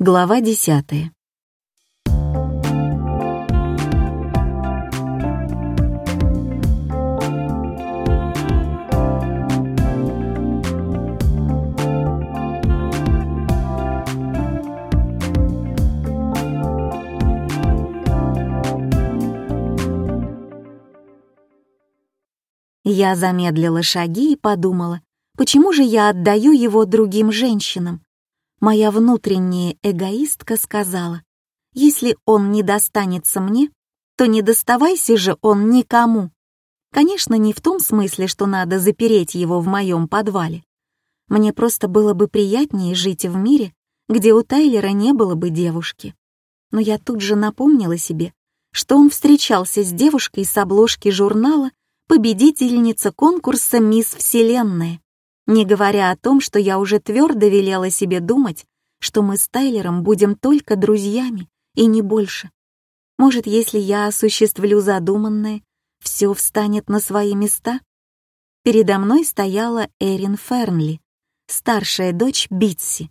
Глава десятая. Я замедлила шаги и подумала, почему же я отдаю его другим женщинам? Моя внутренняя эгоистка сказала, если он не достанется мне, то не доставайся же он никому. Конечно, не в том смысле, что надо запереть его в моем подвале. Мне просто было бы приятнее жить в мире, где у Тайлера не было бы девушки. Но я тут же напомнила себе, что он встречался с девушкой с обложки журнала «Победительница конкурса «Мисс Вселенная», не говоря о том, что я уже твердо велела себе думать, что мы с Тайлером будем только друзьями и не больше. Может, если я осуществлю задуманное, все встанет на свои места? Передо мной стояла Эрин Фернли, старшая дочь Битси.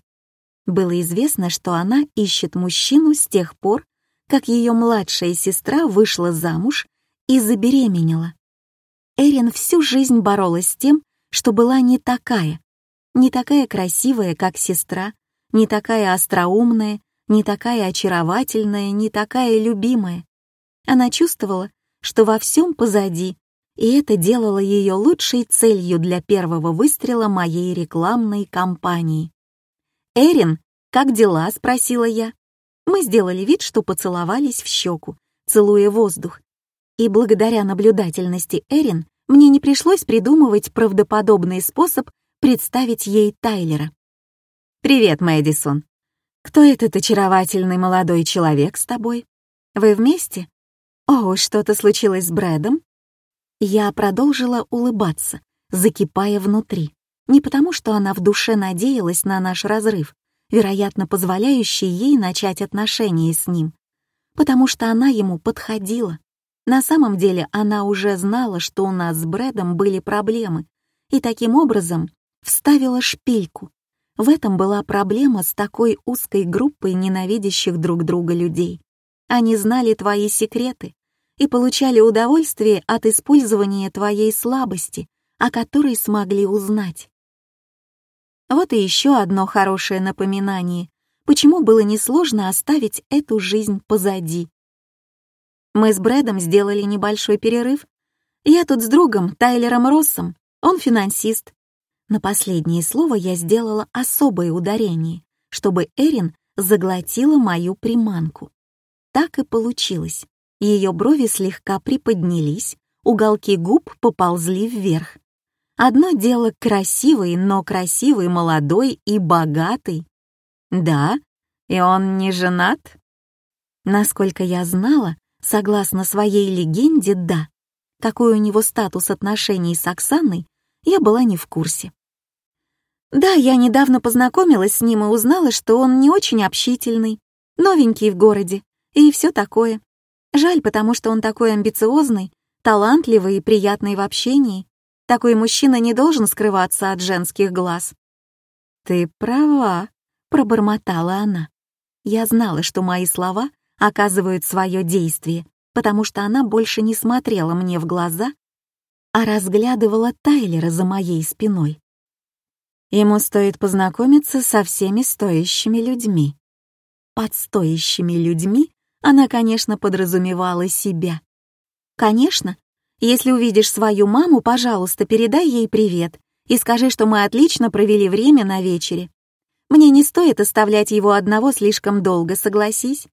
Было известно, что она ищет мужчину с тех пор, как ее младшая сестра вышла замуж и забеременела. Эрин всю жизнь боролась с тем, что была не такая, не такая красивая, как сестра, не такая остроумная, не такая очаровательная, не такая любимая. Она чувствовала, что во всем позади, и это делало ее лучшей целью для первого выстрела моей рекламной кампании. «Эрин, как дела?» — спросила я. Мы сделали вид, что поцеловались в щеку, целуя воздух. И благодаря наблюдательности Эрин мне не пришлось придумывать правдоподобный способ представить ей Тайлера. «Привет, Мэдисон. Кто этот очаровательный молодой человек с тобой? Вы вместе? О, что-то случилось с Брэдом?» Я продолжила улыбаться, закипая внутри. Не потому, что она в душе надеялась на наш разрыв, вероятно, позволяющий ей начать отношения с ним, потому что она ему подходила. На самом деле она уже знала, что у нас с Брэдом были проблемы, и таким образом вставила шпильку. В этом была проблема с такой узкой группой ненавидящих друг друга людей. Они знали твои секреты и получали удовольствие от использования твоей слабости, о которой смогли узнать. Вот и еще одно хорошее напоминание, почему было несложно оставить эту жизнь позади. Мы с Брэдом сделали небольшой перерыв. Я тут с другом, Тайлером Россом, он финансист. На последнее слово я сделала особое ударение, чтобы Эрин заглотила мою приманку. Так и получилось. Ее брови слегка приподнялись, уголки губ поползли вверх. Одно дело красивый, но красивый, молодой и богатый. Да, и он не женат? Насколько я знала, Согласно своей легенде, да. Какой у него статус отношений с Оксаной, я была не в курсе. Да, я недавно познакомилась с ним и узнала, что он не очень общительный, новенький в городе и все такое. Жаль, потому что он такой амбициозный, талантливый и приятный в общении. Такой мужчина не должен скрываться от женских глаз. «Ты права», — пробормотала она. Я знала, что мои слова оказывают свое действие, потому что она больше не смотрела мне в глаза, а разглядывала Тайлера за моей спиной. Ему стоит познакомиться со всеми стоящими людьми. Под стоящими людьми она, конечно, подразумевала себя. Конечно, если увидишь свою маму, пожалуйста, передай ей привет и скажи, что мы отлично провели время на вечере. Мне не стоит оставлять его одного слишком долго, согласись.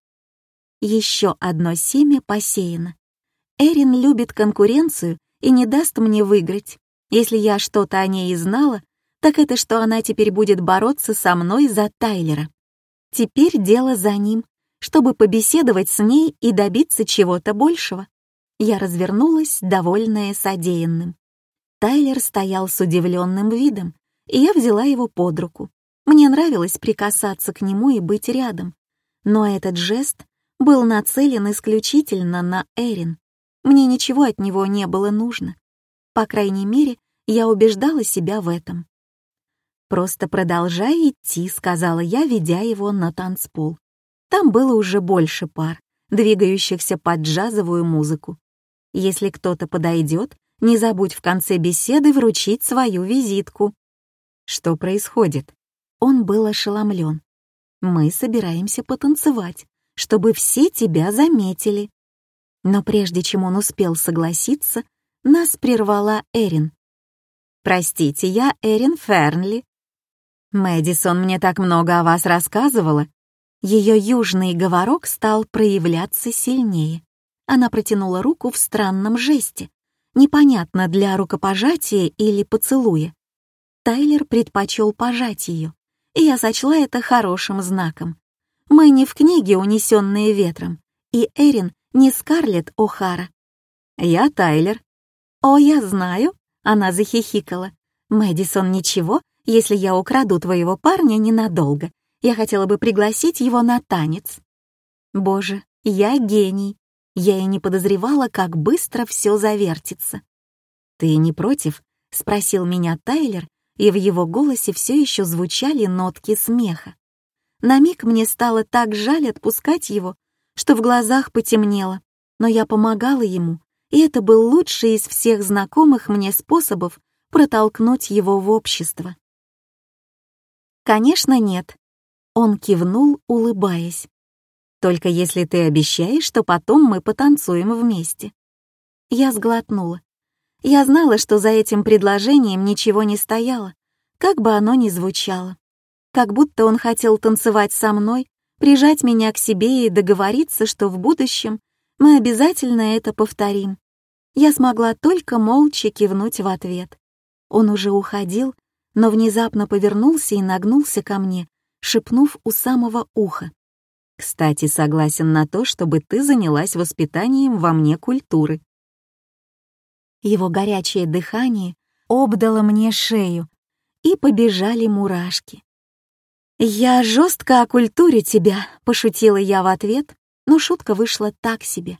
Еще одно семя посеяно. Эрин любит конкуренцию и не даст мне выиграть. Если я что-то о ней и знала, так это что она теперь будет бороться со мной за Тайлера. Теперь дело за ним, чтобы побеседовать с ней и добиться чего-то большего. Я развернулась, довольная содеянным. Тайлер стоял с удивленным видом, и я взяла его под руку. Мне нравилось прикасаться к нему и быть рядом. Но этот жест был нацелен исключительно на Эрин. Мне ничего от него не было нужно. По крайней мере, я убеждала себя в этом. «Просто продолжай идти», — сказала я, ведя его на танцпол. Там было уже больше пар, двигающихся под джазовую музыку. Если кто-то подойдет, не забудь в конце беседы вручить свою визитку. Что происходит? Он был ошеломлен. Мы собираемся потанцевать, чтобы все тебя заметили. Но прежде чем он успел согласиться, нас прервала Эрин. «Простите, я Эрин Фернли». «Мэдисон мне так много о вас рассказывала». Ее южный говорок стал проявляться сильнее. Она протянула руку в странном жесте, непонятно для рукопожатия или поцелуя. Тайлер предпочел пожать ее, и я сочла это хорошим знаком. Мы не в книге, унесенные ветром, и Эрин не Скарлетт О'Хара. «Я Тайлер». «О, я знаю», — она захихикала. «Мэдисон, ничего, если я украду твоего парня ненадолго. Я хотела бы пригласить его на танец». Боже, я гений. Я и не подозревала, как быстро все завертится. «Ты не против?» — спросил меня Тайлер, и в его голосе все еще звучали нотки смеха. На миг мне стало так жаль отпускать его, что в глазах потемнело, но я помогала ему, и это был лучший из всех знакомых мне способов протолкнуть его в общество. «Конечно, нет», — он кивнул, улыбаясь. «Только если ты обещаешь, что потом мы потанцуем вместе». Я сглотнула. Я знала, что за этим предложением ничего не стояло, как бы оно ни звучало как будто он хотел танцевать со мной, прижать меня к себе и договориться, что в будущем мы обязательно это повторим. Я смогла только молча кивнуть в ответ. Он уже уходил, но внезапно повернулся и нагнулся ко мне, шепнув у самого уха. «Кстати, согласен на то, чтобы ты занялась воспитанием во мне культуры». Его горячее дыхание обдало мне шею, и побежали мурашки. «Я жестко окультурю тебя», — пошутила я в ответ, но шутка вышла так себе.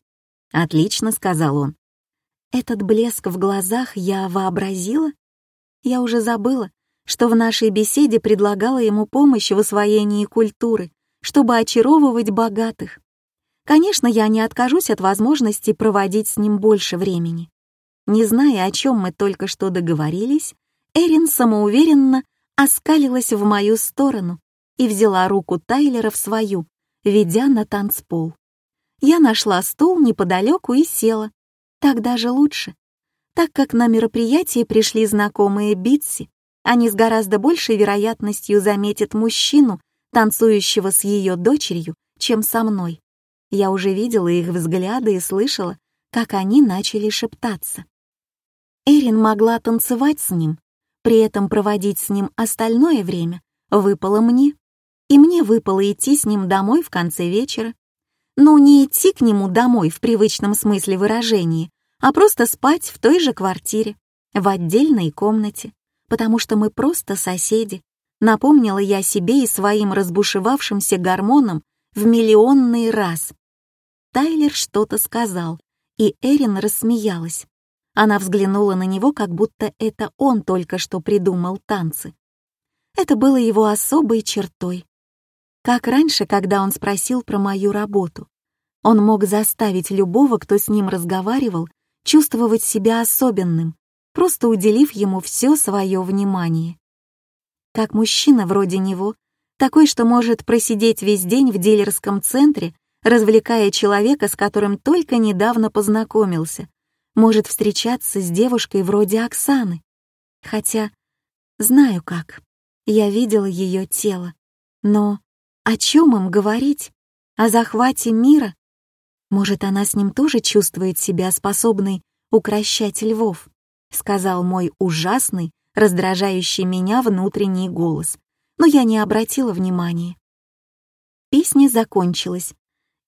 «Отлично», — сказал он. Этот блеск в глазах я вообразила? Я уже забыла, что в нашей беседе предлагала ему помощь в освоении культуры, чтобы очаровывать богатых. Конечно, я не откажусь от возможности проводить с ним больше времени. Не зная, о чем мы только что договорились, Эрин самоуверенно оскалилась в мою сторону, и взяла руку Тайлера в свою, ведя на танцпол. Я нашла стул неподалеку и села. Так даже лучше. Так как на мероприятие пришли знакомые Битси, они с гораздо большей вероятностью заметят мужчину, танцующего с ее дочерью, чем со мной. Я уже видела их взгляды и слышала, как они начали шептаться. Эрин могла танцевать с ним, при этом проводить с ним остальное время выпало мне и мне выпало идти с ним домой в конце вечера. Но не идти к нему домой в привычном смысле выражения, а просто спать в той же квартире, в отдельной комнате, потому что мы просто соседи, напомнила я себе и своим разбушевавшимся гормонам в миллионный раз. Тайлер что-то сказал, и Эрин рассмеялась. Она взглянула на него, как будто это он только что придумал танцы. Это было его особой чертой. Как раньше, когда он спросил про мою работу. Он мог заставить любого, кто с ним разговаривал, чувствовать себя особенным, просто уделив ему все свое внимание. Как мужчина вроде него, такой, что может просидеть весь день в дилерском центре, развлекая человека, с которым только недавно познакомился, может встречаться с девушкой вроде Оксаны. Хотя, знаю как, я видела ее тело, но о чем им говорить? О захвате мира? Может, она с ним тоже чувствует себя способной укращать львов? Сказал мой ужасный, раздражающий меня внутренний голос, но я не обратила внимания. Песня закончилась,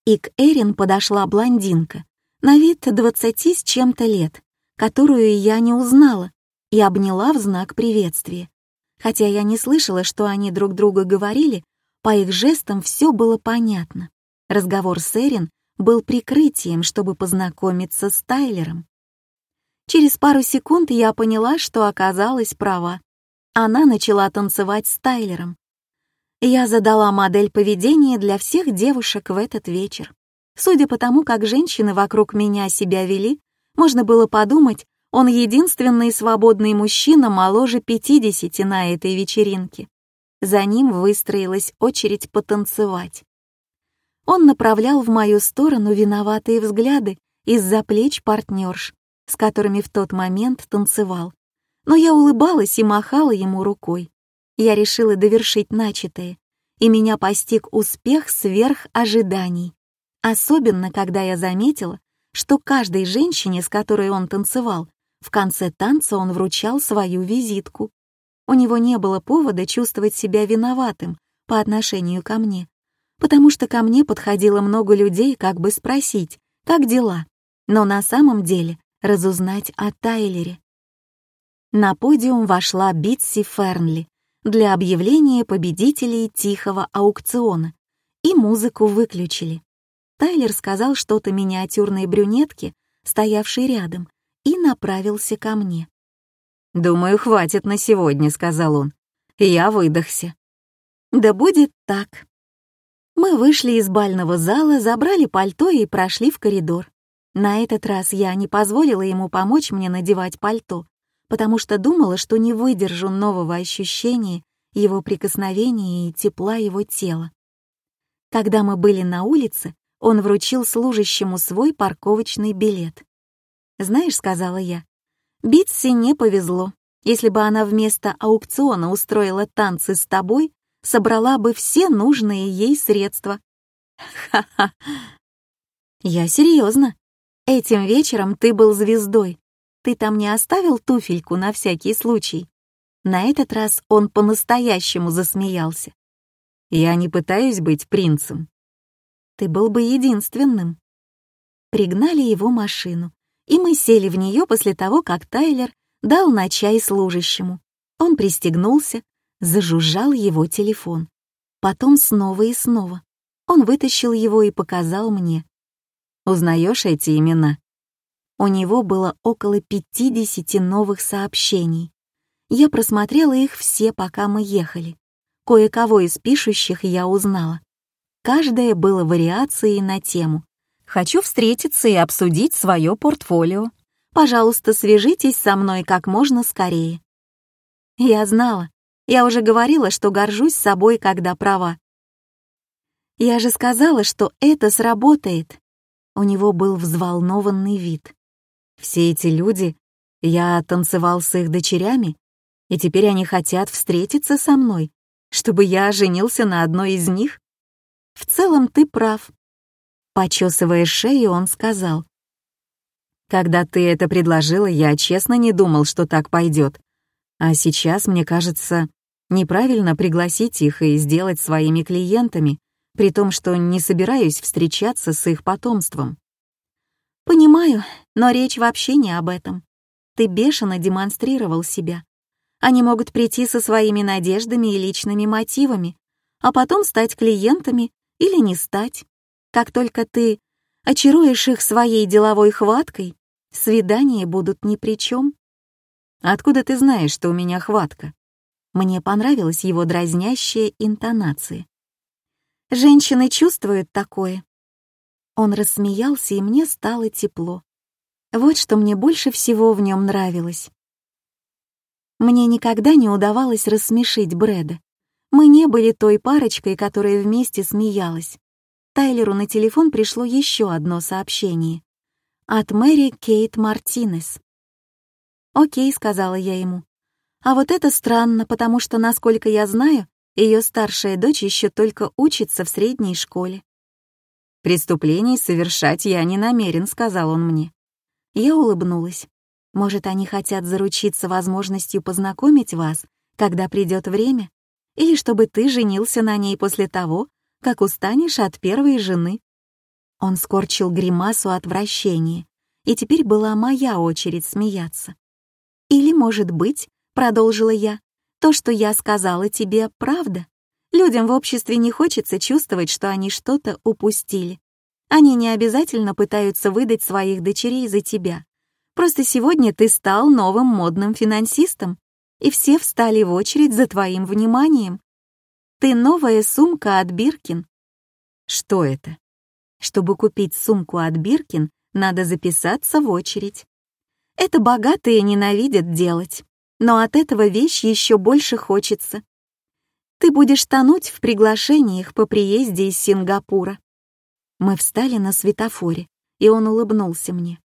и к Эрин подошла блондинка, на вид двадцати с чем-то лет, которую я не узнала, и обняла в знак приветствия. Хотя я не слышала, что они друг друга говорили, по их жестам все было понятно. Разговор с Эрин был прикрытием, чтобы познакомиться с Тайлером. Через пару секунд я поняла, что оказалась права. она начала танцевать с Тайлером. Я задала модель поведения для всех девушек в этот вечер. Судя по тому, как женщины вокруг меня себя вели, можно было подумать, он единственный свободный мужчина моложе 50 на этой вечеринке. За ним выстроилась очередь потанцевать. Он направлял в мою сторону виноватые взгляды из-за плеч партнерш, с которыми в тот момент танцевал. Но я улыбалась и махала ему рукой. Я решила довершить начатое, и меня постиг успех сверх ожиданий. Особенно, когда я заметила, что каждой женщине, с которой он танцевал, в конце танца он вручал свою визитку. У него не было повода чувствовать себя виноватым по отношению ко мне, потому что ко мне подходило много людей, как бы спросить, как дела, но на самом деле разузнать о Тайлере. На подиум вошла Битси Фернли для объявления победителей тихого аукциона, и музыку выключили. Тайлер сказал что-то миниатюрной брюнетке, стоявшей рядом, и направился ко мне. «Думаю, хватит на сегодня», — сказал он. Я выдохся. «Да будет так». Мы вышли из бального зала, забрали пальто и прошли в коридор. На этот раз я не позволила ему помочь мне надевать пальто, потому что думала, что не выдержу нового ощущения его прикосновения и тепла его тела. Когда мы были на улице, он вручил служащему свой парковочный билет. «Знаешь», — сказала я, — «Битси не повезло. Если бы она вместо аукциона устроила танцы с тобой, собрала бы все нужные ей средства». «Ха-ха!» «Я серьезно. Этим вечером ты был звездой. Ты там не оставил туфельку на всякий случай?» На этот раз он по-настоящему засмеялся. «Я не пытаюсь быть принцем». «Ты был бы единственным». Пригнали его машину, и мы сели в нее после того, как Тайлер дал на чай служащему. Он пристегнулся, зажужжал его телефон. Потом снова и снова. Он вытащил его и показал мне. «Узнаешь эти имена?» У него было около 50 новых сообщений. Я просмотрела их все, пока мы ехали. Кое-кого из пишущих я узнала. Каждое было вариацией на тему Хочу встретиться и обсудить свое портфолио. Пожалуйста, свяжитесь со мной как можно скорее. Я знала. Я уже говорила, что горжусь собой, когда права. Я же сказала, что это сработает. У него был взволнованный вид. Все эти люди, я танцевал с их дочерями, и теперь они хотят встретиться со мной, чтобы я женился на одной из них. В целом ты прав. Почесывая шею, он сказал. «Когда ты это предложила, я честно не думал, что так пойдет. А сейчас, мне кажется, неправильно пригласить их и сделать своими клиентами, при том, что не собираюсь встречаться с их потомством». «Понимаю, но речь вообще не об этом. Ты бешено демонстрировал себя. Они могут прийти со своими надеждами и личными мотивами, а потом стать клиентами или не стать. Как только ты очаруешь их своей деловой хваткой, свидания будут ни при чем. Откуда ты знаешь, что у меня хватка? Мне понравилась его дразнящая интонация. Женщины чувствуют такое. Он рассмеялся, и мне стало тепло. Вот что мне больше всего в нем нравилось. Мне никогда не удавалось рассмешить Брэда. Мы не были той парочкой, которая вместе смеялась. Тайлеру на телефон пришло еще одно сообщение. От Мэри Кейт Мартинес. «Окей», — сказала я ему. «А вот это странно, потому что, насколько я знаю, ее старшая дочь еще только учится в средней школе». «Преступлений совершать я не намерен», — сказал он мне. Я улыбнулась. «Может, они хотят заручиться возможностью познакомить вас, когда придет время? Или чтобы ты женился на ней после того, как устанешь от первой жены». Он скорчил гримасу отвращения, и теперь была моя очередь смеяться. «Или, может быть, — продолжила я, — то, что я сказала тебе, правда. Людям в обществе не хочется чувствовать, что они что-то упустили. Они не обязательно пытаются выдать своих дочерей за тебя. Просто сегодня ты стал новым модным финансистом, и все встали в очередь за твоим вниманием. Ты новая сумка от Биркин. Что это? Чтобы купить сумку от Биркин, надо записаться в очередь. Это богатые ненавидят делать, но от этого вещь еще больше хочется. Ты будешь тонуть в приглашениях по приезде из Сингапура. Мы встали на светофоре, и он улыбнулся мне.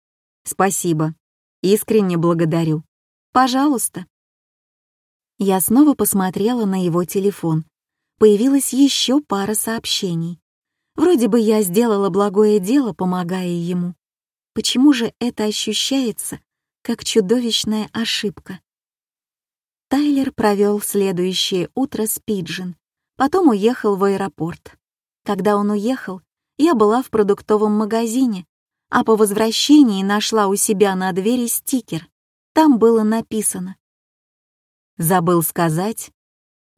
Спасибо. Искренне благодарю. Пожалуйста. Я снова посмотрела на его телефон. Появилась еще пара сообщений. Вроде бы я сделала благое дело, помогая ему. Почему же это ощущается как чудовищная ошибка? Тайлер провел следующее утро с Пиджин, потом уехал в аэропорт. Когда он уехал, я была в продуктовом магазине, а по возвращении нашла у себя на двери стикер. Там было написано Забыл сказать.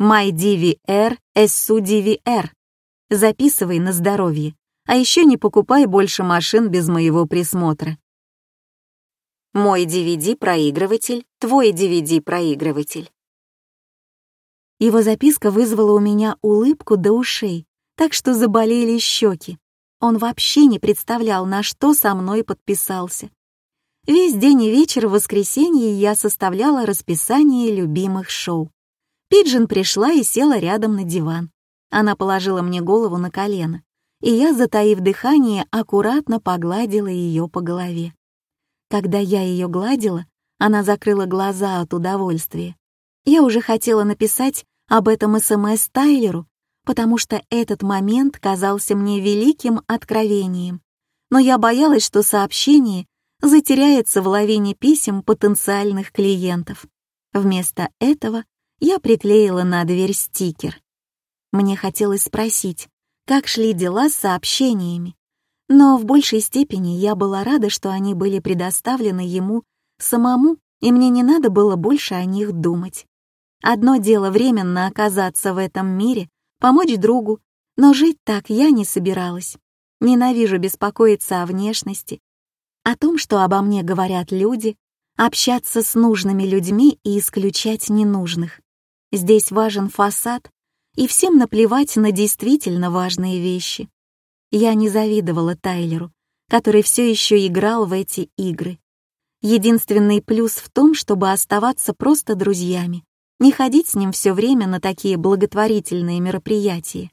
My DVR, SU DVR. Записывай на здоровье, а еще не покупай больше машин без моего присмотра. Мой DVD-проигрыватель, твой DVD-проигрыватель. Его записка вызвала у меня улыбку до ушей, так что заболели щеки. Он вообще не представлял, на что со мной подписался. Весь день и вечер в воскресенье я составляла расписание любимых шоу. Пиджин пришла и села рядом на диван. Она положила мне голову на колено, и я, затаив дыхание, аккуратно погладила ее по голове. Когда я ее гладила, она закрыла глаза от удовольствия. Я уже хотела написать об этом СМС Тайлеру, потому что этот момент казался мне великим откровением. Но я боялась, что сообщение затеряется в лавине писем потенциальных клиентов. Вместо этого я приклеила на дверь стикер. Мне хотелось спросить, как шли дела с сообщениями, но в большей степени я была рада, что они были предоставлены ему самому, и мне не надо было больше о них думать. Одно дело временно оказаться в этом мире, помочь другу, но жить так я не собиралась. Ненавижу беспокоиться о внешности, о том, что обо мне говорят люди, общаться с нужными людьми и исключать ненужных. Здесь важен фасад, и всем наплевать на действительно важные вещи. Я не завидовала Тайлеру, который все еще играл в эти игры. Единственный плюс в том, чтобы оставаться просто друзьями, не ходить с ним все время на такие благотворительные мероприятия.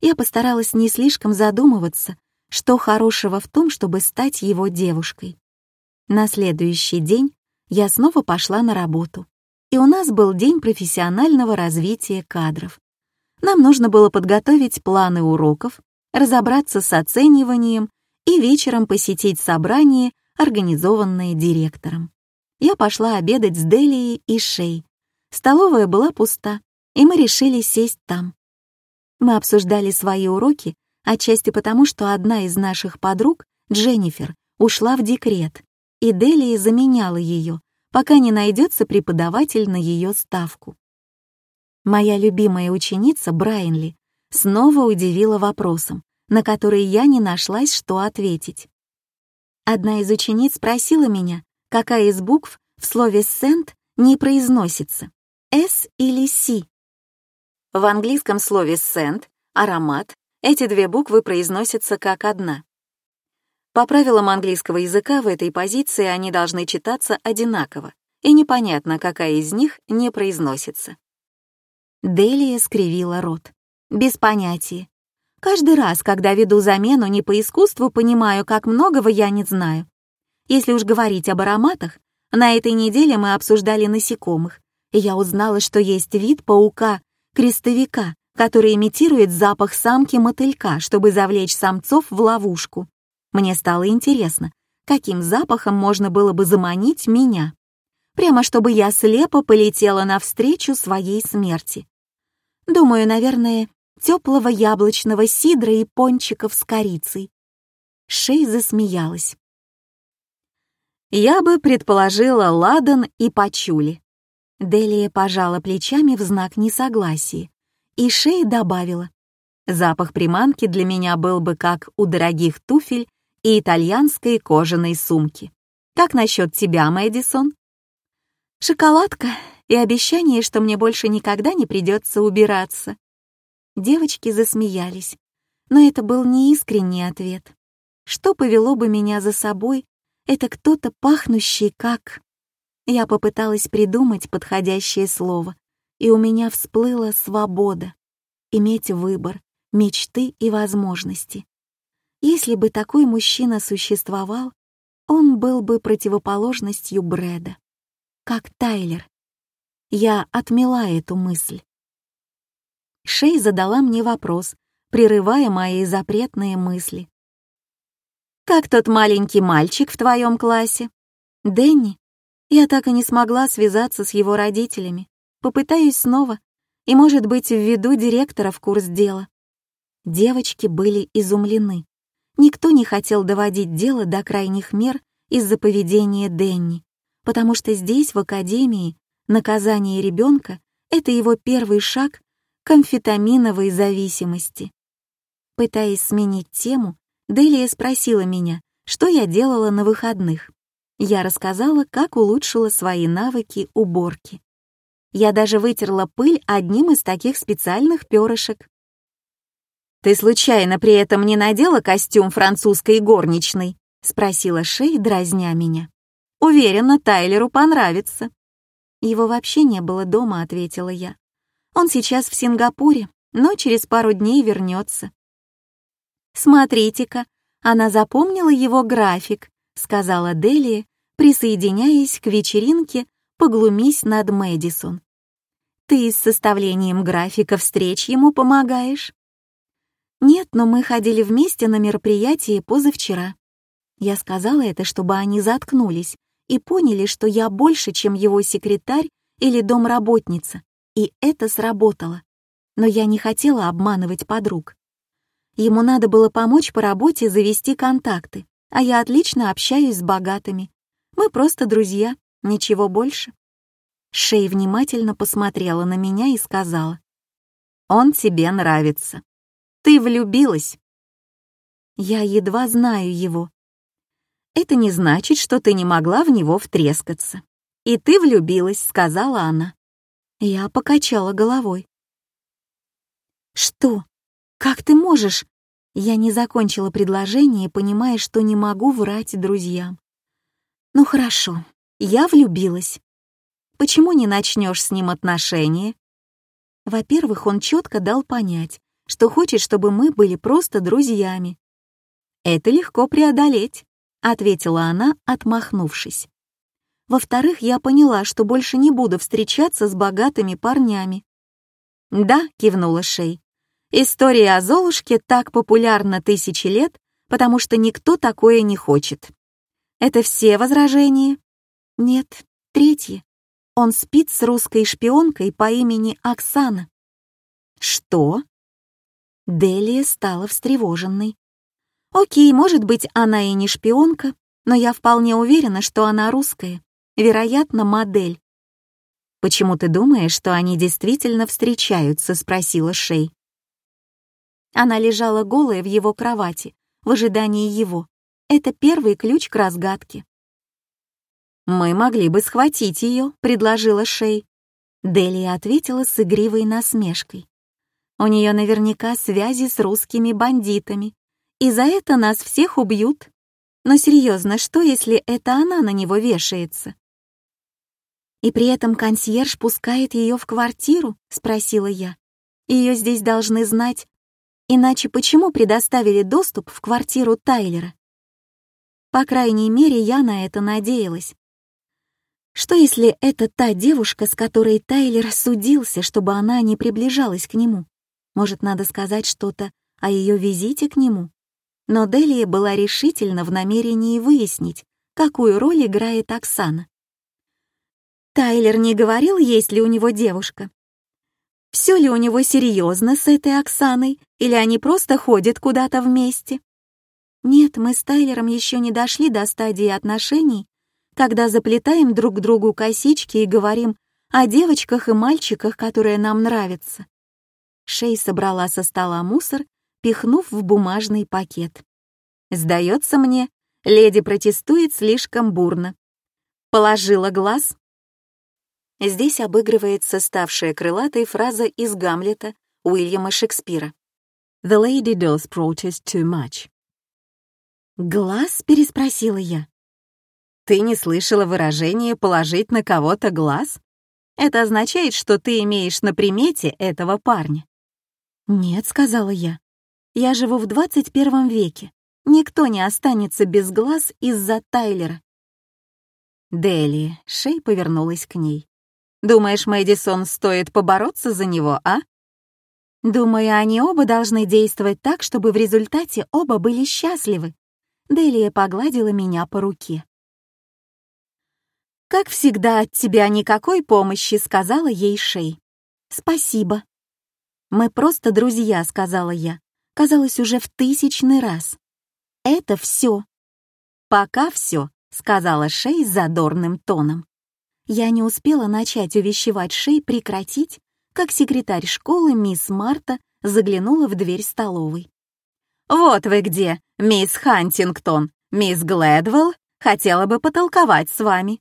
Я постаралась не слишком задумываться, что хорошего в том, чтобы стать его девушкой? На следующий день я снова пошла на работу, и у нас был день профессионального развития кадров. Нам нужно было подготовить планы уроков, разобраться с оцениванием и вечером посетить собрание, организованное директором. Я пошла обедать с Делией и Шей. Столовая была пуста, и мы решили сесть там. Мы обсуждали свои уроки отчасти потому, что одна из наших подруг, Дженнифер, ушла в декрет, и Делия заменяла ее, пока не найдется преподаватель на ее ставку. Моя любимая ученица Брайанли снова удивила вопросом, на который я не нашлась, что ответить. Одна из учениц спросила меня, какая из букв в слове «сент» не произносится — «с» или «си». В английском слове «сент» — аромат, эти две буквы произносятся как одна. По правилам английского языка в этой позиции они должны читаться одинаково, и непонятно, какая из них не произносится. Делия скривила рот. Без понятия. Каждый раз, когда веду замену не по искусству, понимаю, как многого я не знаю. Если уж говорить об ароматах, на этой неделе мы обсуждали насекомых, и я узнала, что есть вид паука-крестовика, который имитирует запах самки мотылька, чтобы завлечь самцов в ловушку. Мне стало интересно, каким запахом можно было бы заманить меня. Прямо чтобы я слепо полетела навстречу своей смерти. Думаю, наверное, теплого яблочного сидра и пончиков с корицей. Шей засмеялась. Я бы предположила ладан и пачули. Делия пожала плечами в знак несогласия и Шей добавила. Запах приманки для меня был бы как у дорогих туфель и итальянской кожаной сумки. Как насчет тебя, Мэдисон? Шоколадка и обещание, что мне больше никогда не придется убираться. Девочки засмеялись, но это был неискренний ответ. Что повело бы меня за собой, это кто-то пахнущий как... Я попыталась придумать подходящее слово, и у меня всплыла свобода, иметь выбор, мечты и возможности. Если бы такой мужчина существовал, он был бы противоположностью Брэда, как Тайлер. Я отмела эту мысль. Шей задала мне вопрос, прерывая мои запретные мысли. «Как тот маленький мальчик в твоем классе?» «Дэнни. Я так и не смогла связаться с его родителями. Попытаюсь снова, и, может быть, введу директора в курс дела». Девочки были изумлены. Никто не хотел доводить дело до крайних мер из-за поведения Дэнни, потому что здесь, в академии, наказание ребенка — это его первый шаг к амфетаминовой зависимости. Пытаясь сменить тему, Делия спросила меня, что я делала на выходных. Я рассказала, как улучшила свои навыки уборки. Я даже вытерла пыль одним из таких специальных перышек. «Ты случайно при этом не надела костюм французской горничной?» — спросила Шей, дразня меня. «Уверена, Тайлеру понравится». «Его вообще не было дома», — ответила я. Он сейчас в Сингапуре, но через пару дней вернется. «Смотрите-ка, она запомнила его график», — сказала Делия, присоединяясь к вечеринке «Поглумись над Мэдисон». «Ты с составлением графика встреч ему помогаешь?» «Нет, но мы ходили вместе на мероприятие позавчера». Я сказала это, чтобы они заткнулись и поняли, что я больше, чем его секретарь или домработница, и это сработало. Но я не хотела обманывать подруг. Ему надо было помочь по работе завести контакты, а я отлично общаюсь с богатыми. Мы просто друзья, ничего больше. Шей внимательно посмотрела на меня и сказала. «Он тебе нравится. Ты влюбилась». Я едва знаю его. Это не значит, что ты не могла в него втрескаться. И ты влюбилась, сказала она. Я покачала головой. «Что? Как ты можешь?» Я не закончила предложение, понимая, что не могу врать друзьям. «Ну хорошо, я влюбилась. Почему не начнешь с ним отношения?» Во-первых, он четко дал понять, что хочет, чтобы мы были просто друзьями. «Это легко преодолеть», — ответила она, отмахнувшись. Во-вторых, я поняла, что больше не буду встречаться с богатыми парнями. «Да», — кивнула Шей. «История о Золушке так популярна тысячи лет, потому что никто такое не хочет». «Это все возражения?» «Нет, третье. Он спит с русской шпионкой по имени Оксана». «Что?» Делия стала встревоженной. «Окей, может быть, она и не шпионка, но я вполне уверена, что она русская вероятно, модель. «Почему ты думаешь, что они действительно встречаются?» — спросила Шей. Она лежала голая в его кровати, в ожидании его. Это первый ключ к разгадке. «Мы могли бы схватить ее», — предложила Шей. Делия ответила с игривой насмешкой. «У нее наверняка связи с русскими бандитами, и за это нас всех убьют. Но серьезно, что если это она на него вешается?» «И при этом консьерж пускает ее в квартиру?» — спросила я. «Ее здесь должны знать. Иначе почему предоставили доступ в квартиру Тайлера?» По крайней мере, я на это надеялась. Что если это та девушка, с которой Тайлер судился, чтобы она не приближалась к нему? Может, надо сказать что-то о ее визите к нему? Но Делия была решительна в намерении выяснить, какую роль играет Оксана. Тайлер не говорил, есть ли у него девушка. Все ли у него серьезно с этой Оксаной, или они просто ходят куда-то вместе? Нет, мы с Тайлером еще не дошли до стадии отношений, когда заплетаем друг другу косички и говорим о девочках и мальчиках, которые нам нравятся. Шей собрала со стола мусор, пихнув в бумажный пакет. Сдается мне, леди протестует слишком бурно. Положила глаз Здесь обыгрывается ставшая крылатой фраза из Гамлета Уильяма Шекспира. The lady does protest too much. «Глаз?» — переспросила я. «Ты не слышала выражение «положить на кого-то глаз»? Это означает, что ты имеешь на примете этого парня». «Нет», — сказала я. «Я живу в 21 веке. Никто не останется без глаз из-за Тайлера». Дели, Шей повернулась к ней. «Думаешь, Мэдисон стоит побороться за него, а?» Думаю, они оба должны действовать так, чтобы в результате оба были счастливы. Делия погладила меня по руке. «Как всегда, от тебя никакой помощи», — сказала ей Шей. «Спасибо». «Мы просто друзья», — сказала я. Казалось, уже в тысячный раз. «Это все». «Пока все», — сказала Шей задорным тоном. Я не успела начать увещевать Шей прекратить, как секретарь школы мисс Марта заглянула в дверь столовой. «Вот вы где, мисс Хантингтон. Мисс Глэдвелл хотела бы потолковать с вами».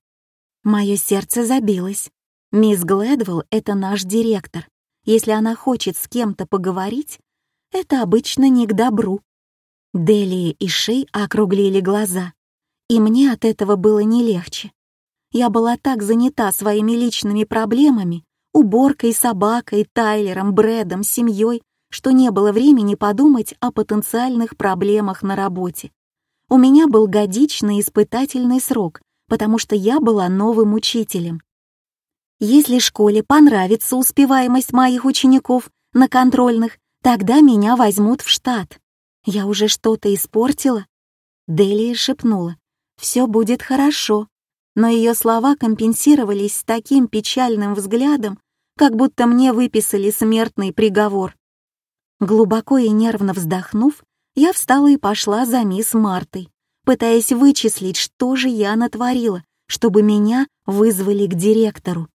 Мое сердце забилось. Мисс Глэдвелл — это наш директор. Если она хочет с кем-то поговорить, это обычно не к добру. Делия и Шей округлили глаза, и мне от этого было не легче. Я была так занята своими личными проблемами, уборкой, собакой, Тайлером, Брэдом, семьей, что не было времени подумать о потенциальных проблемах на работе. У меня был годичный испытательный срок, потому что я была новым учителем. Если школе понравится успеваемость моих учеников на контрольных, тогда меня возьмут в штат. Я уже что-то испортила? Делия шепнула. Все будет хорошо но ее слова компенсировались таким печальным взглядом, как будто мне выписали смертный приговор. Глубоко и нервно вздохнув, я встала и пошла за мисс Мартой, пытаясь вычислить, что же я натворила, чтобы меня вызвали к директору.